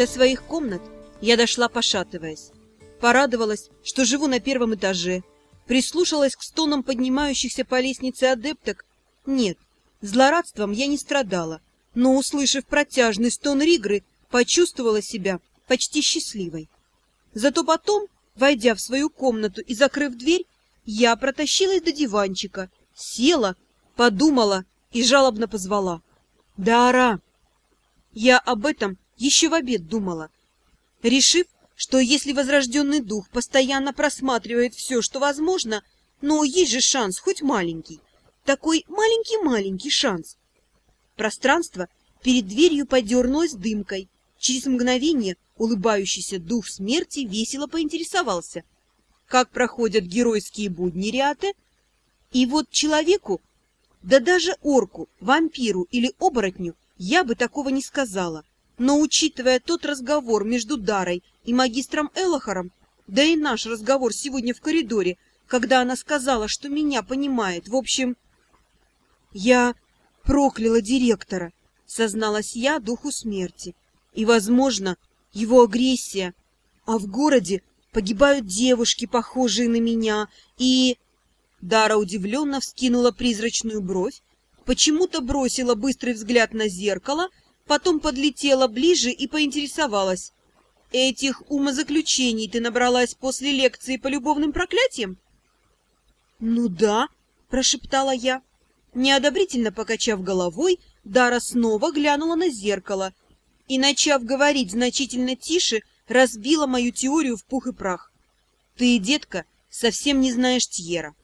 До своих комнат я дошла, пошатываясь. Порадовалась, что живу на первом этаже. Прислушалась к стонам поднимающихся по лестнице адепток. Нет, злорадством я не страдала, но, услышав протяжный стон Ригры, почувствовала себя почти счастливой. Зато потом, войдя в свою комнату и закрыв дверь, я протащилась до диванчика, села, подумала и жалобно позвала. «Дара!» Я об этом еще в обед думала, решив, что если возрожденный дух постоянно просматривает все, что возможно, но есть же шанс, хоть маленький, такой маленький-маленький шанс. Пространство перед дверью подернулось дымкой. Через мгновение улыбающийся дух смерти весело поинтересовался, как проходят геройские будни Риаты. И вот человеку, да даже орку, вампиру или оборотню я бы такого не сказала. Но учитывая тот разговор между Дарой и магистром Элохором, да и наш разговор сегодня в коридоре, когда она сказала, что меня понимает, в общем... Я прокляла директора, созналась я духу смерти. И, возможно, его агрессия. А в городе погибают девушки, похожие на меня, и... Дара удивленно вскинула призрачную бровь, почему-то бросила быстрый взгляд на зеркало — потом подлетела ближе и поинтересовалась. «Этих умозаключений ты набралась после лекции по любовным проклятиям?» «Ну да», — прошептала я. Неодобрительно покачав головой, Дара снова глянула на зеркало и, начав говорить значительно тише, разбила мою теорию в пух и прах. «Ты, детка, совсем не знаешь Тьера.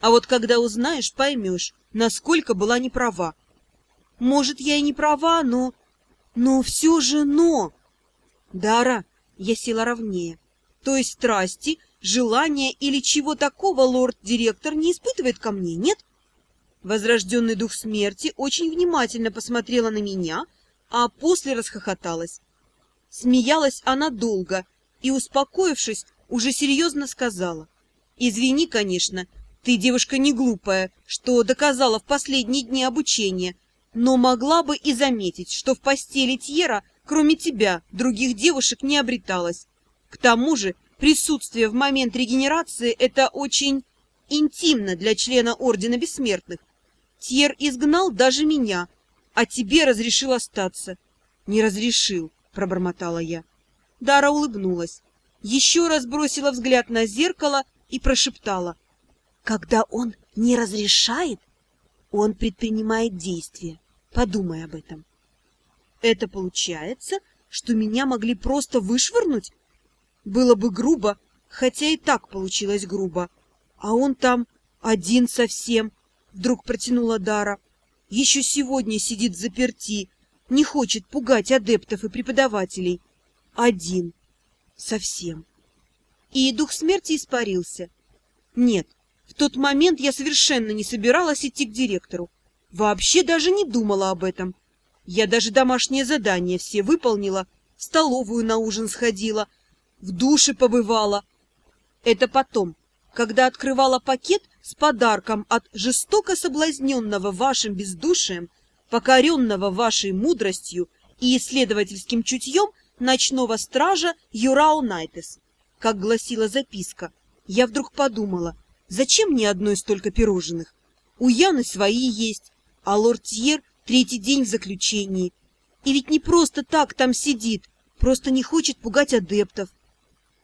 А вот когда узнаешь, поймешь, насколько была неправа. Может, я и не права, но но все же но... Дара, я села ровнее. То есть страсти, желания или чего такого лорд-директор не испытывает ко мне, нет? Возрожденный дух смерти очень внимательно посмотрела на меня, а после расхохоталась. Смеялась она долго и, успокоившись, уже серьезно сказала. «Извини, конечно, ты девушка не глупая, что доказала в последние дни обучения, но могла бы и заметить, что в постели Тьера, кроме тебя, других девушек не обреталось. К тому же присутствие в момент регенерации – это очень интимно для члена Ордена Бессмертных. Тьер изгнал даже меня, а тебе разрешил остаться. Не разрешил, пробормотала я. Дара улыбнулась, еще раз бросила взгляд на зеркало и прошептала. Когда он не разрешает, он предпринимает действия. Подумай об этом. Это получается, что меня могли просто вышвырнуть? Было бы грубо, хотя и так получилось грубо. А он там один совсем, вдруг протянула Дара. Еще сегодня сидит заперти, не хочет пугать адептов и преподавателей. Один. Совсем. И дух смерти испарился. Нет, в тот момент я совершенно не собиралась идти к директору. Вообще даже не думала об этом. Я даже домашнее задание все выполнила, в столовую на ужин сходила, в душе побывала. Это потом, когда открывала пакет с подарком от жестоко соблазненного вашим бездушием, покоренного вашей мудростью и исследовательским чутьем ночного стража Юрау Найтес. Как гласила записка, я вдруг подумала, зачем мне одной столько пирожных? У Яны свои есть, а лорд Тьер третий день в заключении. И ведь не просто так там сидит, просто не хочет пугать адептов.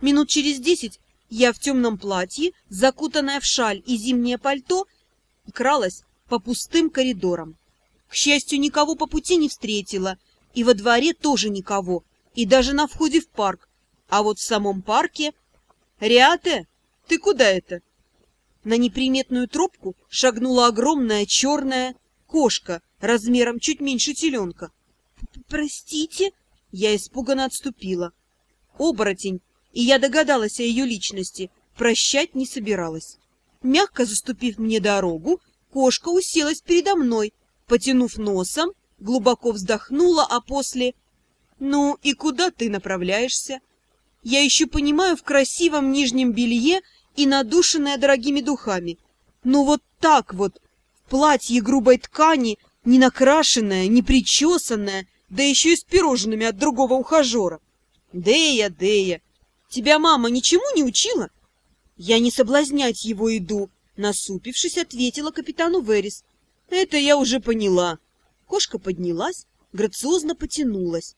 Минут через десять я в темном платье, закутанная в шаль и зимнее пальто, кралась по пустым коридорам. К счастью, никого по пути не встретила, и во дворе тоже никого, и даже на входе в парк. А вот в самом парке... «Риате, ты куда это?» На неприметную тропку шагнула огромная черная кошка размером чуть меньше теленка. «Простите?» Я испуганно отступила. Оборотень, и я догадалась о ее личности, прощать не собиралась. Мягко заступив мне дорогу, кошка уселась передо мной, потянув носом, глубоко вздохнула, а после... «Ну и куда ты направляешься?» Я еще понимаю в красивом нижнем белье и надушенная дорогими духами. Но вот так вот, платье грубой ткани, не накрашенное, не причесанное, да еще и с пирожными от другого ухажера. Дея, Дея, тебя мама ничему не учила? Я не соблазнять его иду, насупившись, ответила капитану Верис. Это я уже поняла. Кошка поднялась, грациозно потянулась.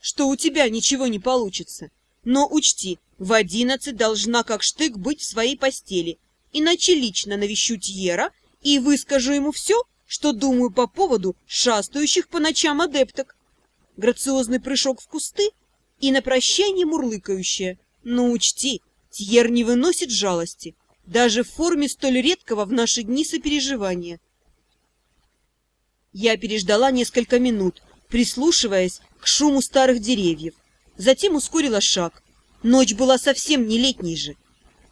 Что у тебя ничего не получится. Но учти, в одиннадцать должна как штык быть в своей постели, иначе лично навещу Тьера и выскажу ему все, что думаю по поводу шастающих по ночам адепток. Грациозный прыжок в кусты и на прощание мурлыкающее. Но учти, Тьер не выносит жалости, даже в форме столь редкого в наши дни сопереживания. Я переждала несколько минут, прислушиваясь к шуму старых деревьев. Затем ускорила шаг. Ночь была совсем не летней же.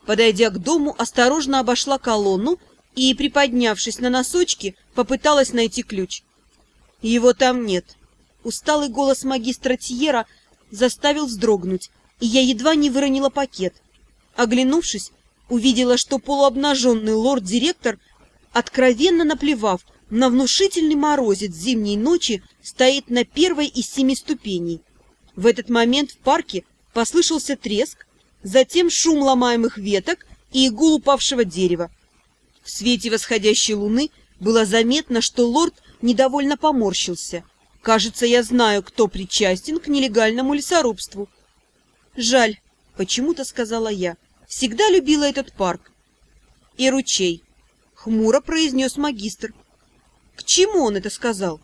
Подойдя к дому, осторожно обошла колонну и, приподнявшись на носочки, попыталась найти ключ. Его там нет. Усталый голос магистра Тьера заставил вздрогнуть, и я едва не выронила пакет. Оглянувшись, увидела, что полуобнаженный лорд-директор, откровенно наплевав на внушительный морозец зимней ночи, стоит на первой из семи ступеней. В этот момент в парке послышался треск, затем шум ломаемых веток и гул упавшего дерева. В свете восходящей луны было заметно, что лорд недовольно поморщился. Кажется, я знаю, кто причастен к нелегальному лесорубству. Жаль, почему-то сказала я. Всегда любила этот парк. И ручей, хмуро произнес магистр. К чему он это сказал?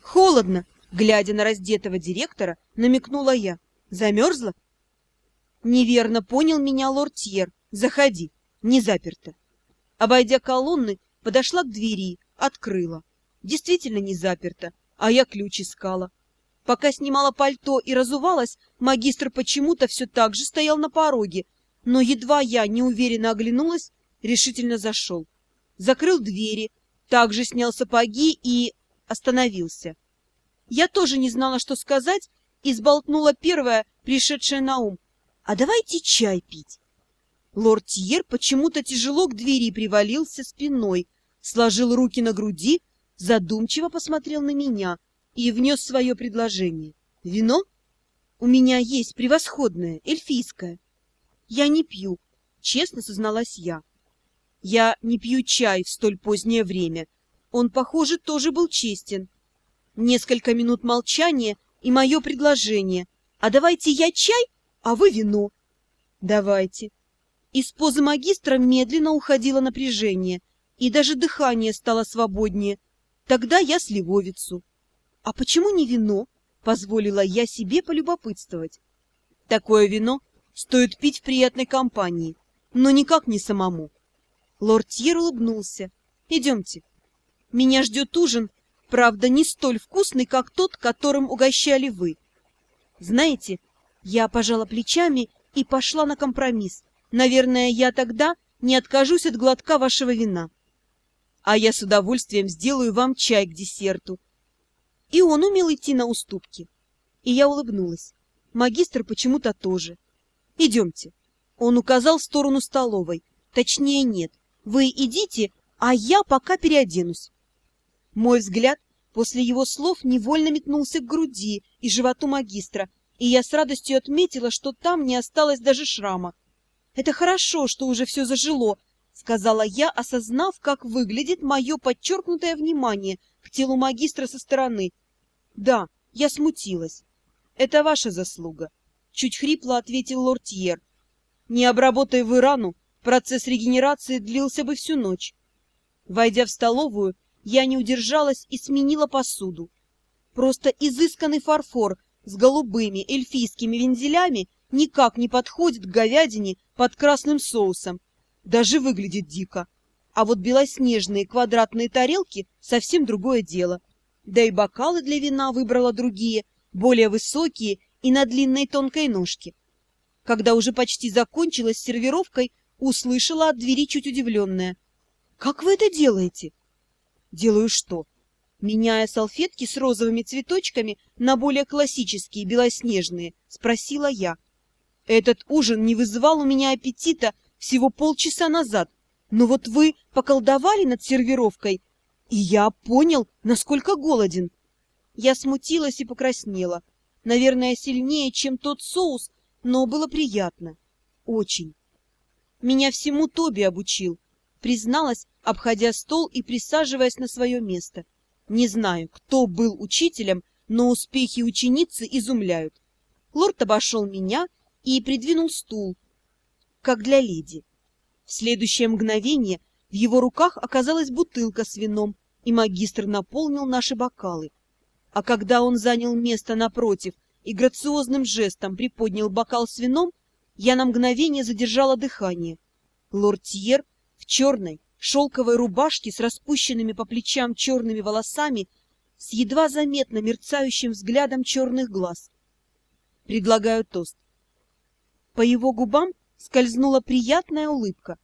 Холодно, глядя на раздетого директора, намекнула я. Замерзла? Неверно понял меня лорд Тьер. Заходи, не заперто. Обойдя колонны, подошла к двери, открыла. Действительно не заперто, а я ключ искала. Пока снимала пальто и разувалась, магистр почему-то все так же стоял на пороге, но едва я неуверенно оглянулась, решительно зашел. Закрыл двери, также снял сапоги и остановился. Я тоже не знала, что сказать, и сболтнула первое, пришедшее на ум. «А давайте чай пить». Лорд Тьер почему-то тяжело к двери привалился спиной, сложил руки на груди, задумчиво посмотрел на меня и внес свое предложение. «Вино? У меня есть превосходное, эльфийское. Я не пью, честно созналась я. Я не пью чай в столь позднее время. Он, похоже, тоже был честен. Несколько минут молчания и мое предложение. А давайте я чай, а вы вино. Давайте. Из позы магистра медленно уходило напряжение, и даже дыхание стало свободнее. Тогда я сливовицу. А почему не вино? Позволила я себе полюбопытствовать. Такое вино стоит пить в приятной компании, но никак не самому. Лорд Тьер улыбнулся. «Идемте. Меня ждет ужин, правда, не столь вкусный, как тот, которым угощали вы. Знаете, я пожала плечами и пошла на компромисс. Наверное, я тогда не откажусь от глотка вашего вина. А я с удовольствием сделаю вам чай к десерту. И он умел идти на уступки. И я улыбнулась. Магистр почему-то тоже. Идемте. Он указал в сторону столовой. Точнее, нет. Вы идите, а я пока переоденусь. Мой взгляд после его слов невольно метнулся к груди и животу магистра, и я с радостью отметила, что там не осталось даже шрама. «Это хорошо, что уже все зажило», — сказала я, осознав, как выглядит мое подчеркнутое внимание к телу магистра со стороны. «Да, я смутилась. Это ваша заслуга», — чуть хрипло ответил лортьер. «Не обработай вы рану, Процесс регенерации длился бы всю ночь. Войдя в столовую, я не удержалась и сменила посуду. Просто изысканный фарфор с голубыми эльфийскими вензелями никак не подходит к говядине под красным соусом. Даже выглядит дико. А вот белоснежные квадратные тарелки — совсем другое дело. Да и бокалы для вина выбрала другие, более высокие и на длинной тонкой ножке. Когда уже почти закончилась сервировкой, услышала от двери чуть удивленная. «Как вы это делаете?» «Делаю что?» Меняя салфетки с розовыми цветочками на более классические, белоснежные, спросила я. «Этот ужин не вызывал у меня аппетита всего полчаса назад, но вот вы поколдовали над сервировкой, и я понял, насколько голоден». Я смутилась и покраснела. Наверное, сильнее, чем тот соус, но было приятно. Очень. Меня всему Тоби обучил, призналась, обходя стол и присаживаясь на свое место. Не знаю, кто был учителем, но успехи ученицы изумляют. Лорд обошел меня и придвинул стул, как для леди. В следующее мгновение в его руках оказалась бутылка с вином, и магистр наполнил наши бокалы. А когда он занял место напротив и грациозным жестом приподнял бокал с вином, я на мгновение задержала дыхание. Лорд Тьер в черной шелковой рубашке с распущенными по плечам черными волосами, с едва заметно мерцающим взглядом черных глаз. Предлагаю тост. По его губам скользнула приятная улыбка.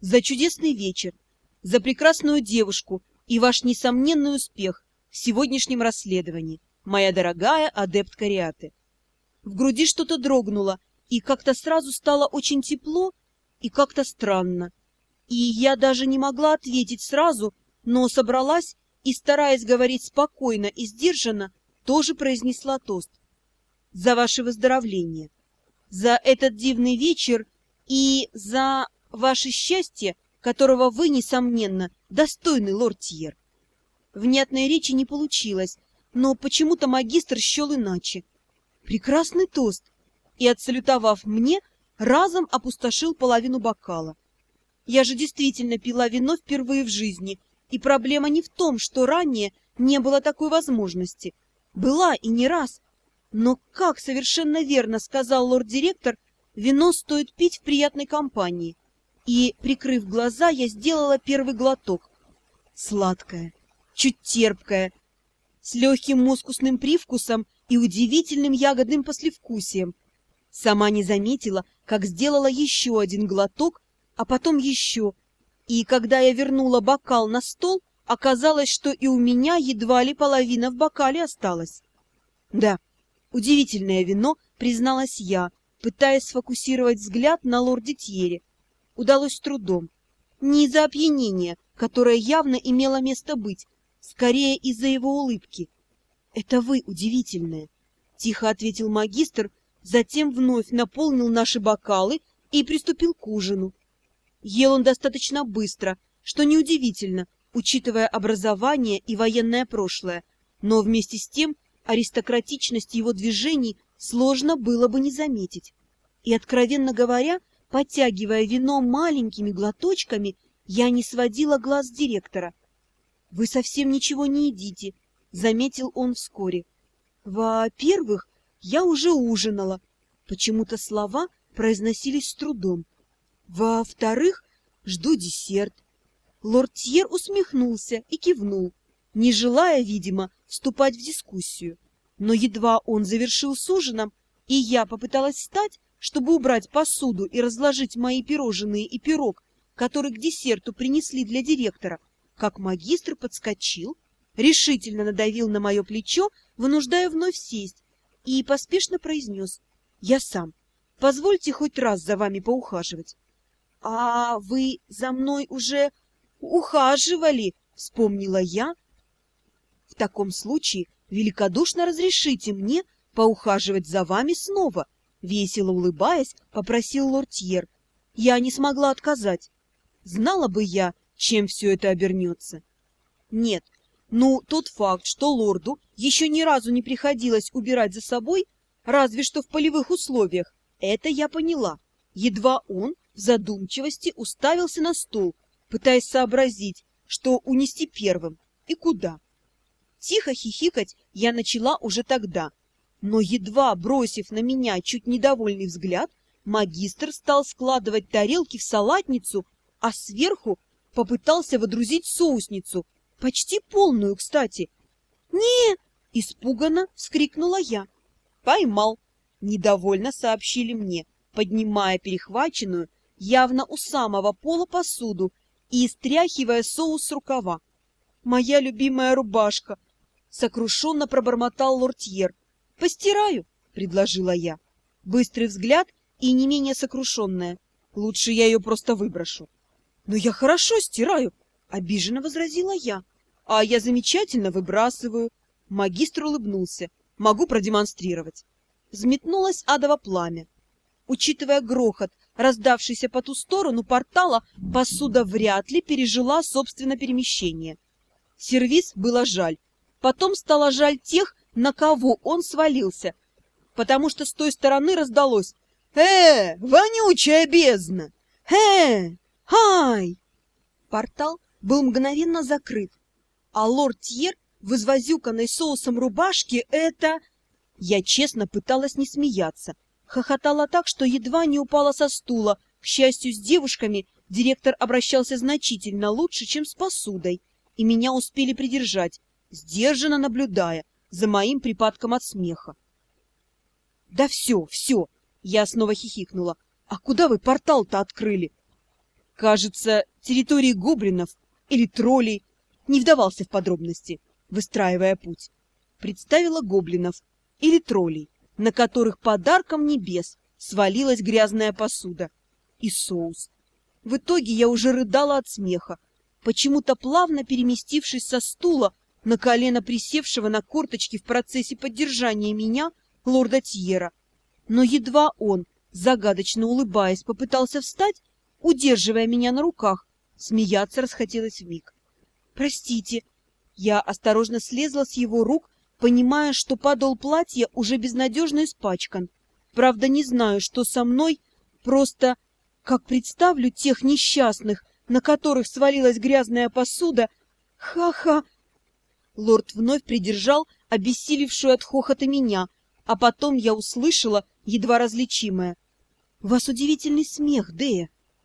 За чудесный вечер, за прекрасную девушку и ваш несомненный успех в сегодняшнем расследовании, моя дорогая адепт Кариаты. В груди что-то дрогнуло, и как-то сразу стало очень тепло и как-то странно. И я даже не могла ответить сразу, но собралась и, стараясь говорить спокойно и сдержанно, тоже произнесла тост. За ваше выздоровление, за этот дивный вечер и за ваше счастье, которого вы, несомненно, достойный лорд Тьер. Внятной речи не получилось, но почему-то магистр счел иначе. Прекрасный тост, и, отсалютовав мне, разом опустошил половину бокала. Я же действительно пила вино впервые в жизни, и проблема не в том, что ранее не было такой возможности. Была и не раз. Но, как совершенно верно сказал лорд-директор, вино стоит пить в приятной компании. И, прикрыв глаза, я сделала первый глоток. Сладкое, чуть терпкое, с легким мускусным привкусом и удивительным ягодным послевкусием. Сама не заметила, как сделала еще один глоток, а потом еще. И когда я вернула бокал на стол, оказалось, что и у меня едва ли половина в бокале осталась. Да, удивительное вино, призналась я, пытаясь сфокусировать взгляд на лорде Тьере. Удалось с трудом. Не из-за опьянения, которое явно имело место быть, скорее из-за его улыбки. — Это вы удивительное, — тихо ответил магистр, затем вновь наполнил наши бокалы и приступил к ужину. Ел он достаточно быстро, что неудивительно, учитывая образование и военное прошлое, но вместе с тем аристократичность его движений сложно было бы не заметить. И, откровенно говоря, подтягивая вино маленькими глоточками, я не сводила глаз директора. — Вы совсем ничего не едите, — заметил он вскоре. — Во-первых, я уже ужинала. Почему-то слова произносились с трудом. Во-вторых, жду десерт. Лорд Тьер усмехнулся и кивнул, не желая, видимо, вступать в дискуссию. Но едва он завершил с ужином, и я попыталась встать, чтобы убрать посуду и разложить мои пирожные и пирог, который к десерту принесли для директора, как магистр подскочил, решительно надавил на мое плечо, вынуждая вновь сесть, и поспешно произнес «Я сам. Позвольте хоть раз за вами поухаживать». «А вы за мной уже ухаживали?» — вспомнила я. «В таком случае великодушно разрешите мне поухаживать за вами снова», — весело улыбаясь, попросил лортьер. Я не смогла отказать. Знала бы я, чем все это обернется. Нет, ну, тот факт, что лорду еще ни разу не приходилось убирать за собой, разве что в полевых условиях, это я поняла. Едва он в задумчивости уставился на стол, пытаясь сообразить, что унести первым и куда. Тихо хихикать я начала уже тогда, но едва бросив на меня чуть недовольный взгляд, магистр стал складывать тарелки в салатницу а сверху попытался водрузить соусницу, почти полную, кстати. не испуганно вскрикнула я. «Поймал!» — недовольно сообщили мне, поднимая перехваченную, явно у самого пола посуду и стряхивая соус с рукава. «Моя любимая рубашка!» — сокрушенно пробормотал лортьер. «Постираю!» — предложила я. Быстрый взгляд и не менее сокрушенная. Лучше я ее просто выброшу. «Но я хорошо стираю!» — обиженно возразила я. «А я замечательно выбрасываю!» Магистр улыбнулся. Могу продемонстрировать. Взметнулось адово пламя. Учитывая грохот, раздавшийся по ту сторону портала, посуда вряд ли пережила собственное перемещение. Сервис было жаль. Потом стало жаль тех, на кого он свалился, потому что с той стороны раздалось «Э, вонючая бездна! Э, ай!» Портал был мгновенно закрыт, а лорд Тьер в извозюканной соусом рубашке это... Я честно пыталась не смеяться, хохотала так, что едва не упала со стула. К счастью, с девушками директор обращался значительно лучше, чем с посудой, и меня успели придержать, сдержанно наблюдая за моим припадком от смеха. «Да все, все!» — я снова хихикнула. «А куда вы портал-то открыли?» «Кажется, территории гоблинов или троллей». Не вдавался в подробности, выстраивая путь. Представила гоблинов или троллей, на которых подарком небес свалилась грязная посуда и соус. В итоге я уже рыдала от смеха, почему-то плавно переместившись со стула на колено присевшего на корточки в процессе поддержания меня лорда Тьера. Но едва он, загадочно улыбаясь, попытался встать, удерживая меня на руках, смеяться расхотелось вмиг. «Простите!» Я осторожно слезла с его рук, понимая, что подол платья уже безнадежно испачкан. Правда, не знаю, что со мной, просто, как представлю тех несчастных, на которых свалилась грязная посуда, ха-ха, Лорд вновь придержал обессилевшую от хохота меня, а потом я услышала едва различимое. — У вас удивительный смех, Дея.